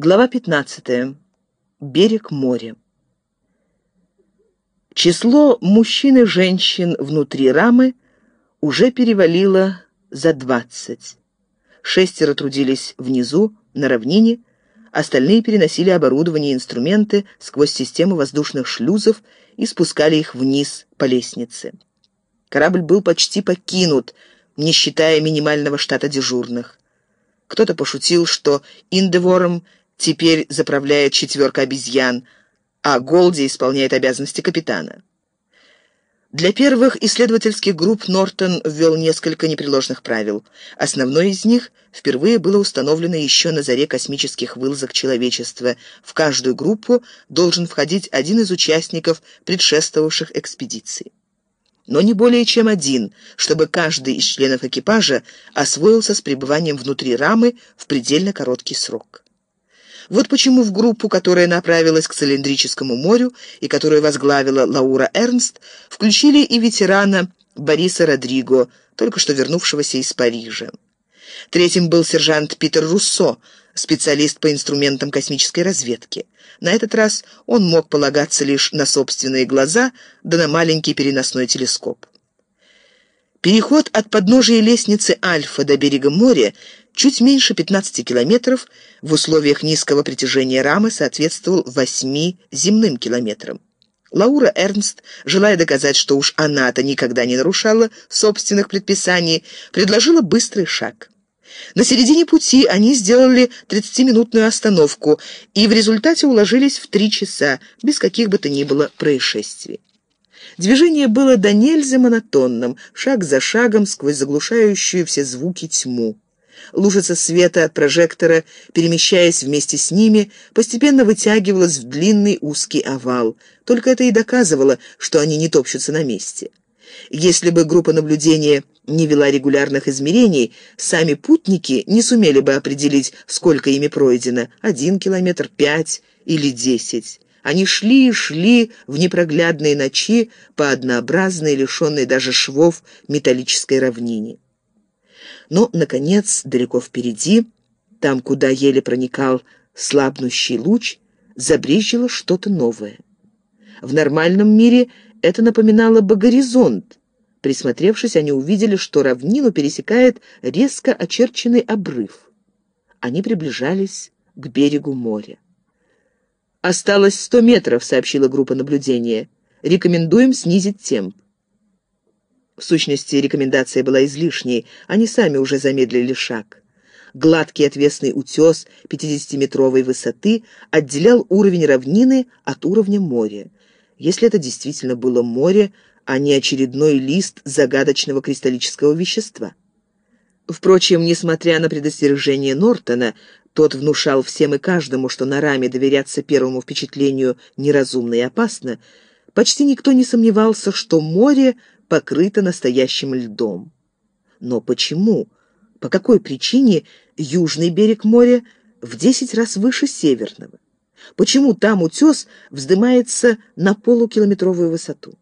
Глава 15. Берег моря. Число мужчин и женщин внутри рамы уже перевалило за 20. Шестеро трудились внизу, на равнине, остальные переносили оборудование и инструменты сквозь систему воздушных шлюзов и спускали их вниз по лестнице. Корабль был почти покинут, не считая минимального штата дежурных. Кто-то пошутил, что Индевором – Теперь заправляет четверка обезьян, а Голди исполняет обязанности капитана. Для первых исследовательских групп Нортон ввел несколько непреложных правил. Основное из них впервые было установлено еще на заре космических вылазок человечества. В каждую группу должен входить один из участников предшествовавших экспедиций. Но не более чем один, чтобы каждый из членов экипажа освоился с пребыванием внутри рамы в предельно короткий срок. Вот почему в группу, которая направилась к цилиндрическому морю и которую возглавила Лаура Эрнст, включили и ветерана Бориса Родриго, только что вернувшегося из Парижа. Третьим был сержант Питер Руссо, специалист по инструментам космической разведки. На этот раз он мог полагаться лишь на собственные глаза да на маленький переносной телескоп. Переход от подножия лестницы Альфа до берега моря чуть меньше 15 километров в условиях низкого притяжения рамы соответствовал 8 земным километрам. Лаура Эрнст, желая доказать, что уж она-то никогда не нарушала собственных предписаний, предложила быстрый шаг. На середине пути они сделали 30-минутную остановку и в результате уложились в три часа, без каких бы то ни было происшествий. Движение было до нельзя монотонным, шаг за шагом сквозь заглушающую все звуки тьму. Лужица света от прожектора, перемещаясь вместе с ними, постепенно вытягивалась в длинный узкий овал. Только это и доказывало, что они не топчутся на месте. Если бы группа наблюдения не вела регулярных измерений, сами путники не сумели бы определить, сколько ими пройдено – один километр, пять или десять. Они шли и шли в непроглядные ночи по однообразной, лишенной даже швов металлической равнине. Но, наконец, далеко впереди, там, куда еле проникал слабнущий луч, забрежило что-то новое. В нормальном мире это напоминало бы горизонт. Присмотревшись, они увидели, что равнину пересекает резко очерченный обрыв. Они приближались к берегу моря. «Осталось сто метров», — сообщила группа наблюдения. «Рекомендуем снизить темп». В сущности, рекомендация была излишней, они сами уже замедлили шаг. Гладкий отвесный утес 50-метровой высоты отделял уровень равнины от уровня моря. Если это действительно было море, а не очередной лист загадочного кристаллического вещества. Впрочем, несмотря на предостережение Нортона, тот внушал всем и каждому, что на раме доверяться первому впечатлению неразумно и опасно, почти никто не сомневался, что море покрыто настоящим льдом. Но почему, по какой причине южный берег моря в десять раз выше северного? Почему там утес вздымается на полукилометровую высоту?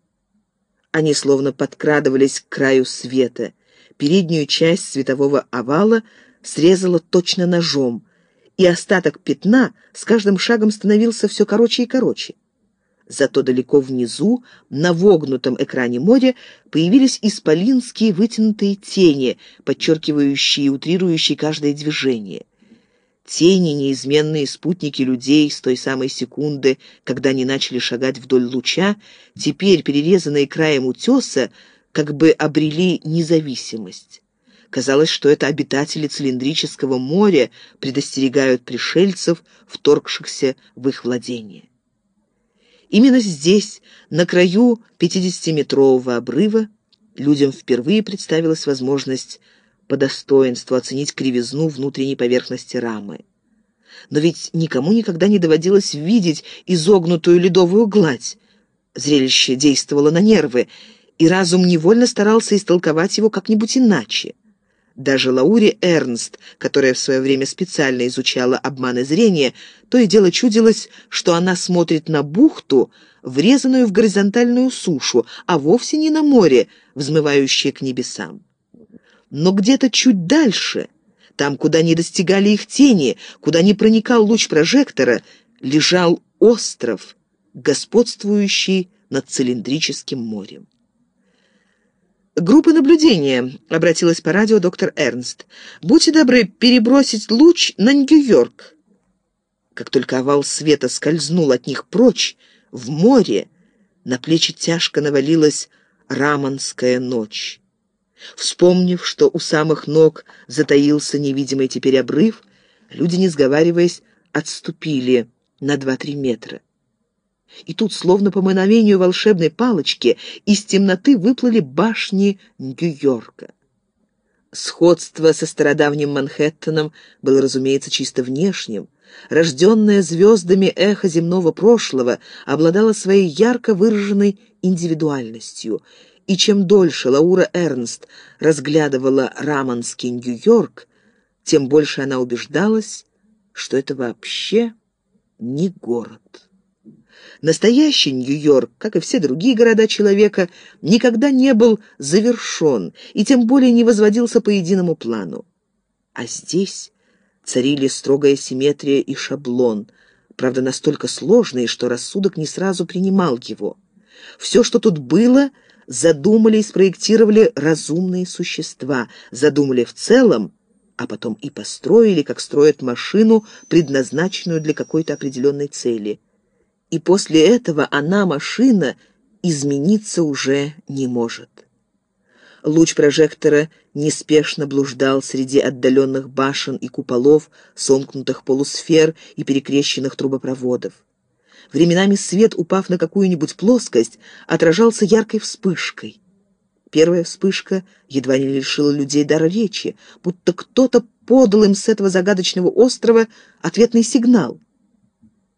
Они словно подкрадывались к краю света. Переднюю часть светового овала срезала точно ножом, и остаток пятна с каждым шагом становился все короче и короче. Зато далеко внизу, на вогнутом экране моря, появились исполинские вытянутые тени, подчеркивающие и утрирующие каждое движение. Тени — неизменные спутники людей с той самой секунды, когда они начали шагать вдоль луча, теперь, перерезанные краем утеса, как бы обрели независимость. Казалось, что это обитатели цилиндрического моря предостерегают пришельцев, вторгшихся в их владение. Именно здесь, на краю 50-метрового обрыва, людям впервые представилась возможность по достоинству оценить кривизну внутренней поверхности рамы. Но ведь никому никогда не доводилось видеть изогнутую ледовую гладь. Зрелище действовало на нервы, и разум невольно старался истолковать его как-нибудь иначе. Даже Лауре Эрнст, которая в свое время специально изучала обманы зрения, то и дело чудилось, что она смотрит на бухту, врезанную в горизонтальную сушу, а вовсе не на море, взмывающее к небесам. Но где-то чуть дальше, Там, куда не достигали их тени, куда не проникал луч прожектора, лежал остров, господствующий над цилиндрическим морем. «Группа наблюдения», — обратилась по радио доктор Эрнст. «Будьте добры перебросить луч на Нью-Йорк». Как только овал света скользнул от них прочь, в море, на плечи тяжко навалилась раманская ночь. Вспомнив, что у самых ног затаился невидимый теперь обрыв, люди, не сговариваясь, отступили на два-три метра. И тут, словно по мановению волшебной палочки, из темноты выплыли башни Нью-Йорка. Сходство со стародавним Манхэттеном было, разумеется, чисто внешним. Рожденное звездами эхо земного прошлого обладало своей ярко выраженной индивидуальностью. И чем дольше Лаура Эрнст разглядывала Раманский Нью-Йорк, тем больше она убеждалась, что это вообще не город. Настоящий Нью-Йорк, как и все другие города человека, никогда не был завершен и тем более не возводился по единому плану. А здесь царили строгая симметрия и шаблон, правда, настолько сложный, что рассудок не сразу принимал его. Все, что тут было, задумали и спроектировали разумные существа, задумали в целом, а потом и построили, как строят машину, предназначенную для какой-то определенной цели и после этого она, машина, измениться уже не может. Луч прожектора неспешно блуждал среди отдаленных башен и куполов, сомкнутых полусфер и перекрещенных трубопроводов. Временами свет, упав на какую-нибудь плоскость, отражался яркой вспышкой. Первая вспышка едва не лишила людей дара речи, будто кто-то подал им с этого загадочного острова ответный сигнал.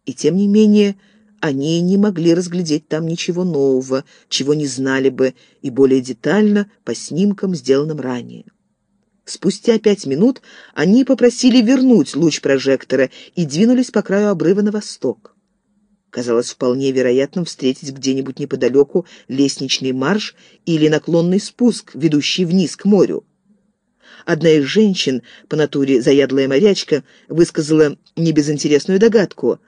И тем не менее они не могли разглядеть там ничего нового, чего не знали бы, и более детально по снимкам, сделанным ранее. Спустя пять минут они попросили вернуть луч прожектора и двинулись по краю обрыва на восток. Казалось вполне вероятным встретить где-нибудь неподалеку лестничный марш или наклонный спуск, ведущий вниз к морю. Одна из женщин, по натуре заядлая морячка, высказала небезынтересную догадку.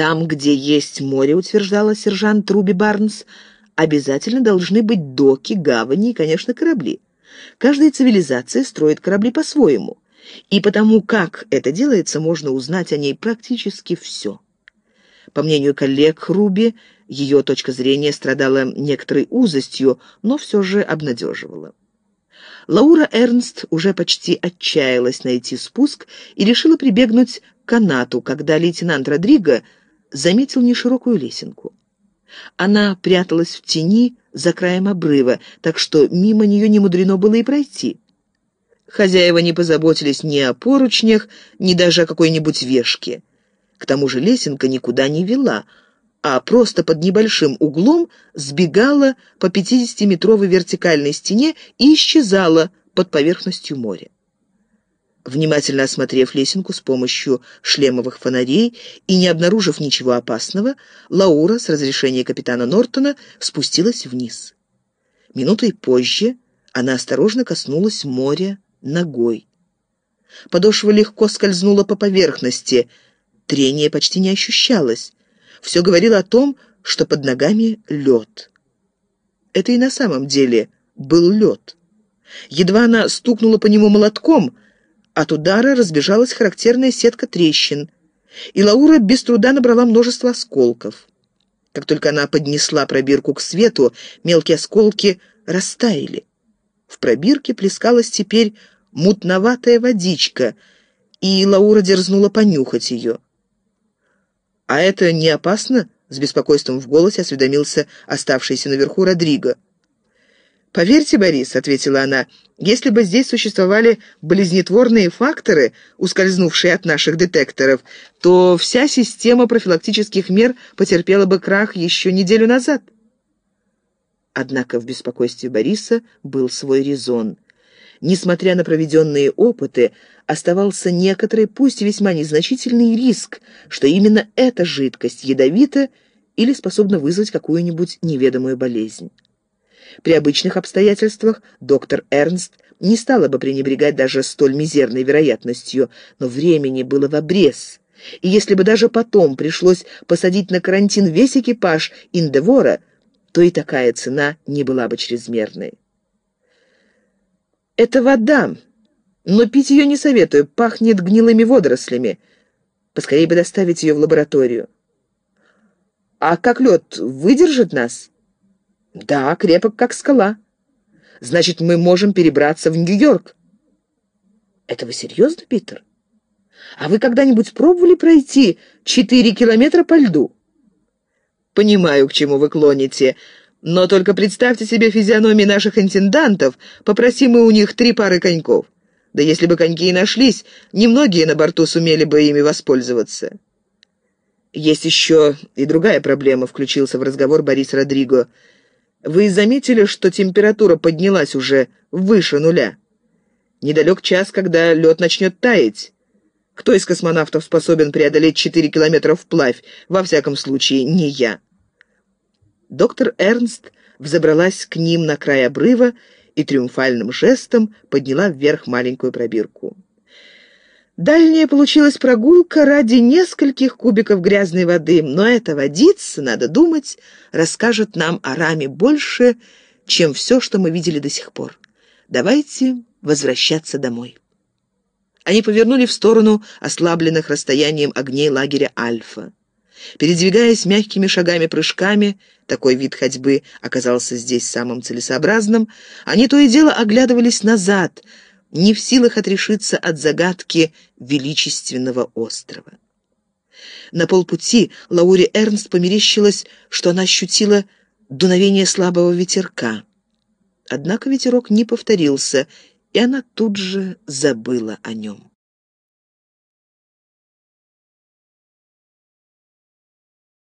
Там, где есть море, утверждала сержант Руби Барнс, обязательно должны быть доки, гавани и, конечно, корабли. Каждая цивилизация строит корабли по-своему. И потому, как это делается, можно узнать о ней практически все. По мнению коллег Руби, ее точка зрения страдала некоторой узостью, но все же обнадеживала. Лаура Эрнст уже почти отчаялась найти спуск и решила прибегнуть к канату, когда лейтенант Родриго заметил неширокую лесенку. Она пряталась в тени за краем обрыва, так что мимо нее не мудрено было и пройти. Хозяева не позаботились ни о поручнях, ни даже о какой-нибудь вешке. К тому же лесенка никуда не вела, а просто под небольшим углом сбегала по 50-метровой вертикальной стене и исчезала под поверхностью моря. Внимательно осмотрев лесенку с помощью шлемовых фонарей и не обнаружив ничего опасного, Лаура с разрешения капитана Нортона спустилась вниз. Минутой позже она осторожно коснулась моря ногой. Подошва легко скользнула по поверхности, трение почти не ощущалось. Все говорило о том, что под ногами лед. Это и на самом деле был лед. Едва она стукнула по нему молотком — от удара разбежалась характерная сетка трещин, и Лаура без труда набрала множество осколков. Как только она поднесла пробирку к свету, мелкие осколки растаяли. В пробирке плескалась теперь мутноватая водичка, и Лаура дерзнула понюхать ее. «А это не опасно?» — с беспокойством в голосе осведомился оставшийся наверху Родриго. «Поверьте, Борис», — ответила она, — «если бы здесь существовали близнетворные факторы, ускользнувшие от наших детекторов, то вся система профилактических мер потерпела бы крах еще неделю назад». Однако в беспокойстве Бориса был свой резон. Несмотря на проведенные опыты, оставался некоторый, пусть весьма незначительный риск, что именно эта жидкость ядовита или способна вызвать какую-нибудь неведомую болезнь. При обычных обстоятельствах доктор Эрнст не стала бы пренебрегать даже столь мизерной вероятностью, но времени было в обрез. И если бы даже потом пришлось посадить на карантин весь экипаж Индевора, то и такая цена не была бы чрезмерной. «Это вода, но пить ее не советую, пахнет гнилыми водорослями. Поскорее бы доставить ее в лабораторию». «А как лед выдержит нас?» «Да, крепок, как скала». «Значит, мы можем перебраться в Нью-Йорк». «Это вы серьезно, Питер? А вы когда-нибудь пробовали пройти четыре километра по льду?» «Понимаю, к чему вы клоните, но только представьте себе физиономии наших интендантов, попросим мы у них три пары коньков. Да если бы коньки и нашлись, немногие на борту сумели бы ими воспользоваться». «Есть еще и другая проблема», — включился в разговор Борис Родриго. «Вы заметили, что температура поднялась уже выше нуля? Недалек час, когда лед начнет таять. Кто из космонавтов способен преодолеть 4 километра вплавь? Во всяком случае, не я». Доктор Эрнст взобралась к ним на край обрыва и триумфальным жестом подняла вверх маленькую пробирку. Дальняя получилась прогулка ради нескольких кубиков грязной воды, но эта водица, надо думать, расскажет нам о раме больше, чем все, что мы видели до сих пор. Давайте возвращаться домой. Они повернули в сторону ослабленных расстоянием огней лагеря Альфа. Передвигаясь мягкими шагами-прыжками, такой вид ходьбы оказался здесь самым целесообразным, они то и дело оглядывались назад — не в силах отрешиться от загадки величественного острова. На полпути Лауре Эрнст померещилось, что она ощутила дуновение слабого ветерка. Однако ветерок не повторился, и она тут же забыла о нем.